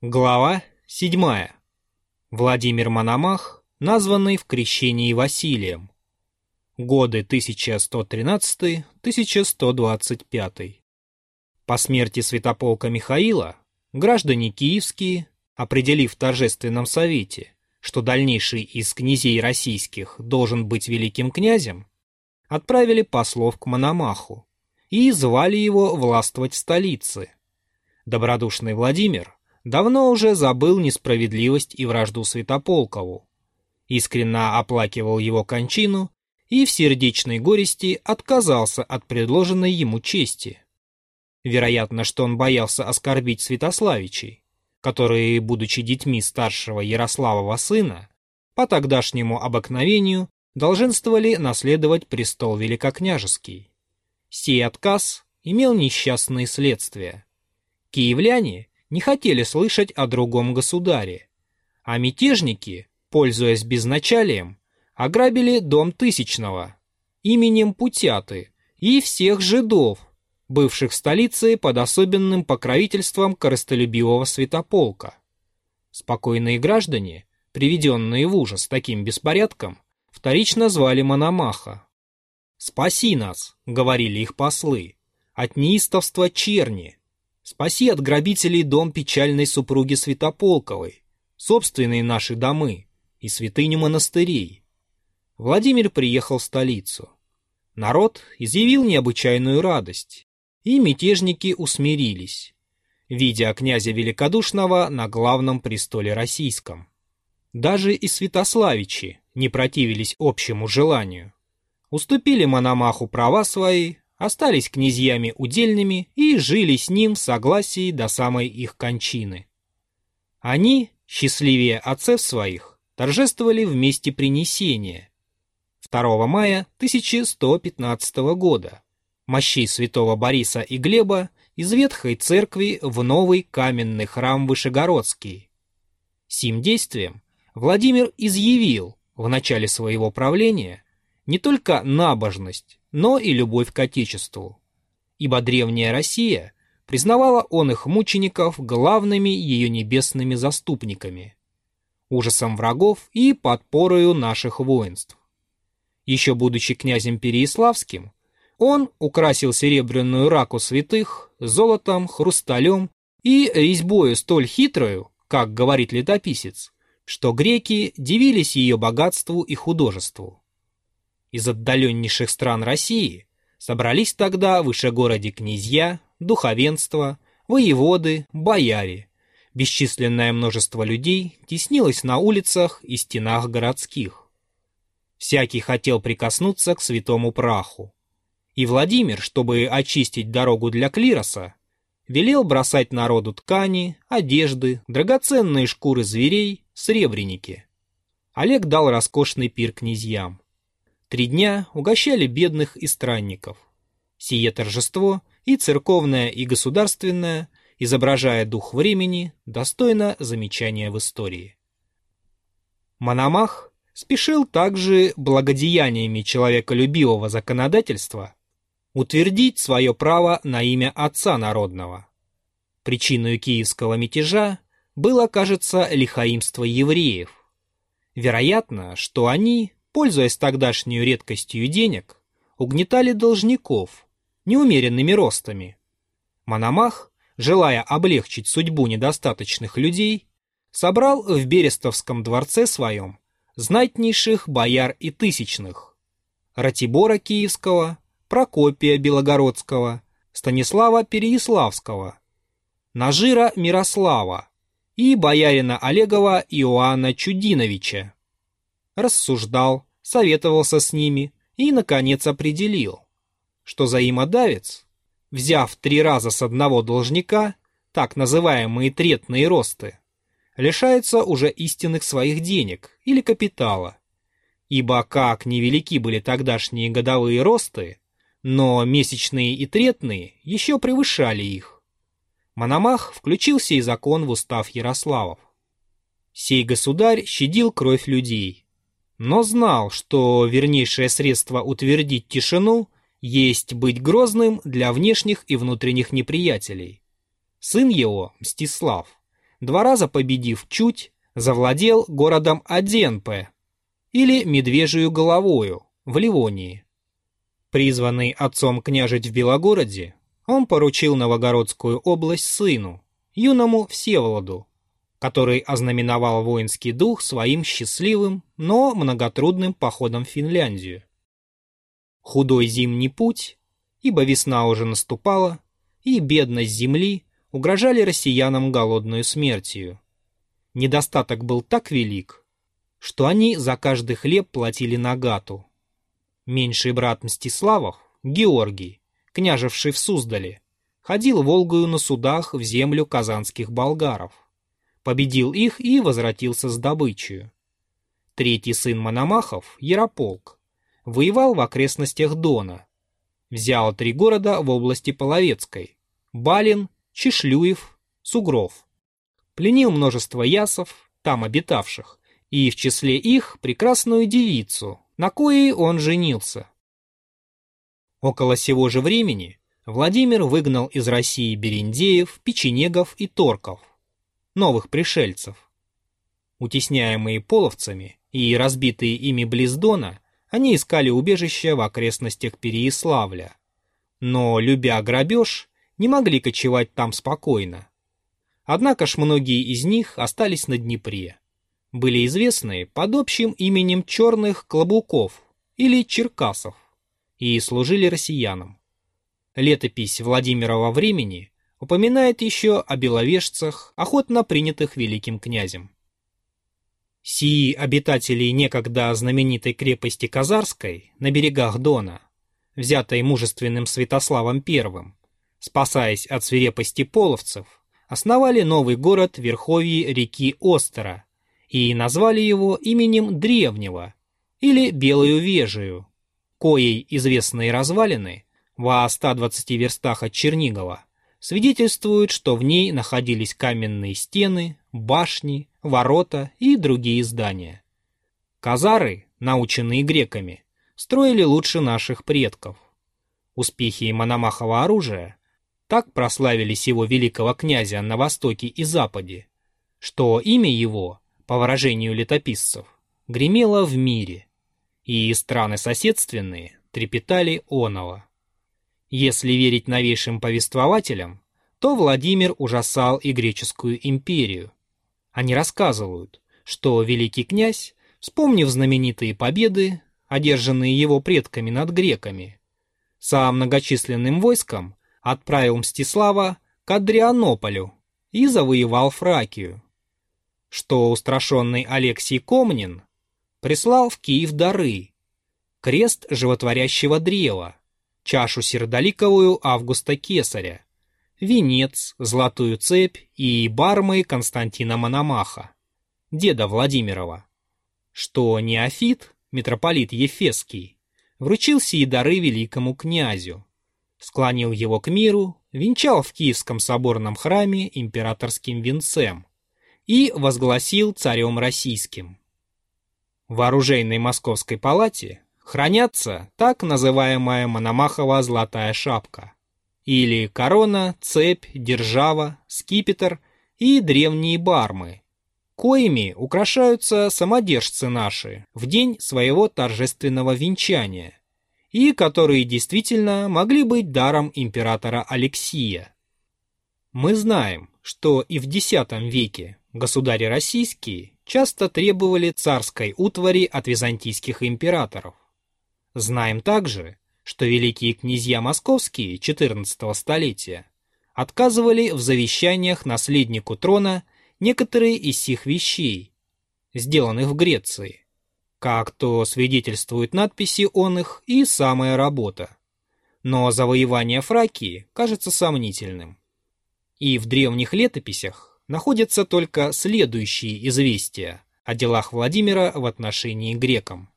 Глава 7. Владимир Мономах, названный в крещении Василием. Годы 1113-1125. По смерти святополка Михаила, граждане киевские, определив в торжественном совете, что дальнейший из князей российских должен быть великим князем, отправили послов к Мономаху и звали его властвовать в столице. Добродушный Владимир давно уже забыл несправедливость и вражду Святополкову, искренно оплакивал его кончину и в сердечной горести отказался от предложенной ему чести. Вероятно, что он боялся оскорбить Святославичей, которые, будучи детьми старшего Ярославова сына, по тогдашнему обыкновению долженствовали наследовать престол великокняжеский. Сей отказ имел несчастные следствия. Киевляне не хотели слышать о другом государе. А мятежники, пользуясь безначалием, ограбили дом Тысячного именем Путяты и всех жидов, бывших в столице под особенным покровительством корыстолюбивого святополка. Спокойные граждане, приведенные в ужас таким беспорядком, вторично звали Мономаха. «Спаси нас», — говорили их послы, — «от неистовства черни, Спаси от грабителей дом печальной супруги Святополковой, собственные наши домы и святыню монастырей. Владимир приехал в столицу. Народ изъявил необычайную радость, и мятежники усмирились, видя князя Великодушного на главном престоле российском. Даже и святославичи не противились общему желанию. Уступили Мономаху права свои, остались князьями удельными и жили с ним в согласии до самой их кончины. Они, счастливее отцев своих, торжествовали вместе принесения. 2 мая 1115 года мощей святого Бориса и Глеба из Ветхой Церкви в новый каменный храм Вышегородский. Сим действием Владимир изъявил в начале своего правления не только набожность, но и любовь к Отечеству. Ибо древняя Россия признавала он их мучеников главными ее небесными заступниками, ужасом врагов и подпорою наших воинств. Еще будучи князем Переяславским, он украсил серебряную раку святых золотом, хрусталем и резьбою столь хитрою, как говорит летописец, что греки дивились ее богатству и художеству из отдаленнейших стран России собрались тогда в Вышегороде князья, духовенство, воеводы, бояре. Бесчисленное множество людей теснилось на улицах и стенах городских. Всякий хотел прикоснуться к святому праху. И Владимир, чтобы очистить дорогу для клироса, велел бросать народу ткани, одежды, драгоценные шкуры зверей, сребреники. Олег дал роскошный пир князьям. Три дня угощали бедных и странников. Сие торжество, и церковное, и государственное, изображая дух времени, достойно замечания в истории. Мономах спешил также благодеяниями человеколюбивого законодательства утвердить свое право на имя Отца Народного. Причиной киевского мятежа было, кажется, лихаимство евреев. Вероятно, что они, пользуясь тогдашней редкостью денег, угнетали должников неумеренными ростами. Мономах, желая облегчить судьбу недостаточных людей, собрал в Берестовском дворце своем знатнейших бояр и тысячных, Ратибора Киевского, Прокопия Белогородского, Станислава Переяславского, Нажира Мирослава и боярина Олегова Иоанна Чудиновича. Рассуждал, советовался с ними и, наконец, определил, что взаимодавец, взяв три раза с одного должника, так называемые третные росты, лишается уже истинных своих денег или капитала, ибо как невелики были тогдашние годовые росты, но месячные и третные еще превышали их. Мономах включил сей закон в устав Ярославов. Сей государь щадил кровь людей, но знал, что вернейшее средство утвердить тишину есть быть грозным для внешних и внутренних неприятелей. Сын его, Мстислав, два раза победив Чуть, завладел городом Аденпе или Медвежью головою в Ливонии. Призванный отцом княжить в Белогороде, он поручил Новогородскую область сыну, юному Всеволоду, который ознаменовал воинский дух своим счастливым, но многотрудным походом в Финляндию. Худой зимний путь, ибо весна уже наступала, и бедность земли угрожали россиянам голодную смертью. Недостаток был так велик, что они за каждый хлеб платили нагату. Меньший брат Мстиславов, Георгий, княжевший в Суздале, ходил Волгою на судах в землю казанских болгаров. Победил их и возвратился с добычей. Третий сын Мономахов, Ярополк, воевал в окрестностях Дона. Взял три города в области Половецкой – Балин, Чешлюев, Сугров. Пленил множество ясов, там обитавших, и в числе их прекрасную девицу, на коей он женился. Около сего же времени Владимир выгнал из России берендеев, печенегов и торков, новых пришельцев. Утесняемые половцами и разбитые ими близ Дона, они искали убежища в окрестностях Переяславля. Но, любя грабеж, не могли кочевать там спокойно. Однако ж многие из них остались на Днепре. Были известны под общим именем черных клобуков или черкасов и служили россиянам. Летопись Владимирова времени упоминает еще о беловежцах, охотно принятых великим князем. Сии обитатели некогда знаменитой крепости Казарской на берегах Дона, взятой мужественным Святославом I, спасаясь от свирепости половцев, основали новый город в верховье реки Остера и назвали его именем Древнего или Белую Вежию, коей известные развалины во 120 верстах от Чернигова свидетельствуют, что в ней находились каменные стены, башни, ворота и другие здания. Казары, наученные греками, строили лучше наших предков. Успехи Мономахова оружия так прославились его великого князя на Востоке и Западе, что имя его, по выражению летописцев, гремело в мире, и страны соседственные трепетали оного. Если верить новейшим повествователям, то Владимир ужасал и греческую империю. Они рассказывают, что великий князь, вспомнив знаменитые победы, одержанные его предками над греками, со многочисленным войском отправил Мстислава к Адрианополю и завоевал Фракию. Что устрашенный Алексий Комнин прислал в Киев дары, крест животворящего древа, чашу сердоликовую Августа Кесаря, венец, золотую цепь и бармы Константина Мономаха, деда Владимирова, что Неофит, митрополит Ефесский, вручил сии дары великому князю, склонил его к миру, венчал в Киевском соборном храме императорским венцем и возгласил царем российским. В оружейной московской палате хранятся так называемая Мономахова золотая шапка, или корона, цепь, держава, скипетр и древние бармы, коими украшаются самодержцы наши в день своего торжественного венчания, и которые действительно могли быть даром императора Алексия. Мы знаем, что и в X веке государи российские часто требовали царской утвари от византийских императоров. Знаем также, что великие князья московские XIV столетия отказывали в завещаниях наследнику трона некоторые из сих вещей, сделанных в Греции, как то свидетельствуют надписи он их и самая работа. Но завоевание Фракии кажется сомнительным. И в древних летописях находятся только следующие известия о делах Владимира в отношении грекам.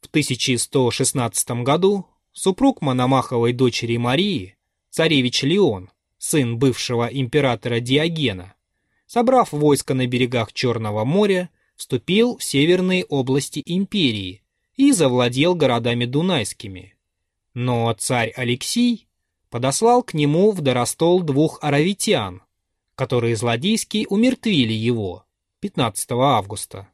В 1116 году супруг Мономаховой дочери Марии, царевич Леон, сын бывшего императора Диогена, собрав войско на берегах Черного моря, вступил в северные области империи и завладел городами дунайскими. Но царь Алексий подослал к нему в Доростол двух аравитян, которые злодейски умертвили его 15 августа.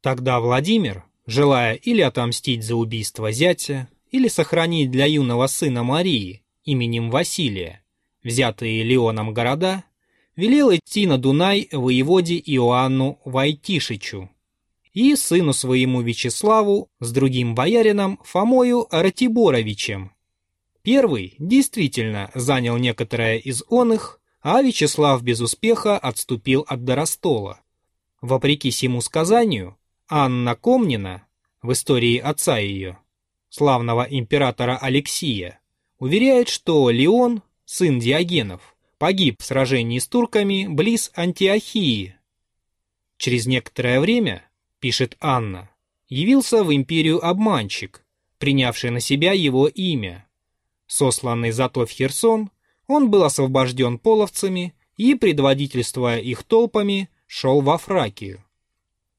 Тогда Владимир, желая или отомстить за убийство зятя, или сохранить для юного сына Марии именем Василия, взятые Леоном города, велел идти на Дунай воеводе Иоанну Вайтишичу и сыну своему Вячеславу с другим боярином Фомою Ратиборовичем. Первый действительно занял некоторое из он их, а Вячеслав без успеха отступил от Доростола. Вопреки сему сказанию, Анна Комнина в истории отца ее, славного императора Алексия, уверяет, что Леон, сын Диогенов, погиб в сражении с турками близ Антиохии. Через некоторое время, пишет Анна, явился в империю обманщик, принявший на себя его имя. Сосланный зато в Херсон, он был освобожден половцами и, предводительствуя их толпами, шел во Фракию.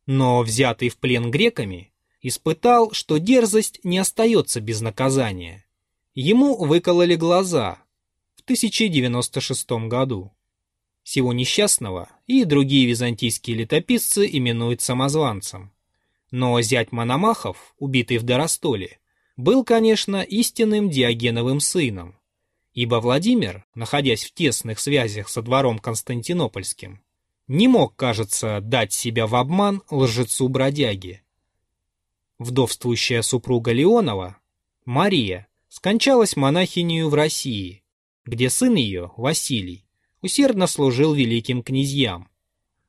Но, взятый в плен греками, испытал, что дерзость не остается без наказания. Ему выкололи глаза в 1096 году. Сего несчастного и другие византийские летописцы именуют самозванцем. Но зять Мономахов, убитый в Доростоле, был, конечно, истинным Диогеновым сыном, ибо Владимир, находясь в тесных связях со двором Константинопольским, не мог, кажется, дать себя в обман лжецу-бродяге. Вдовствующая супруга Леонова, Мария, скончалась монахинью в России, где сын ее, Василий, усердно служил великим князьям,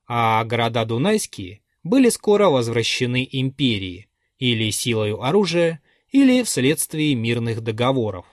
а города Дунайские были скоро возвращены империи или силою оружия, или вследствие мирных договоров.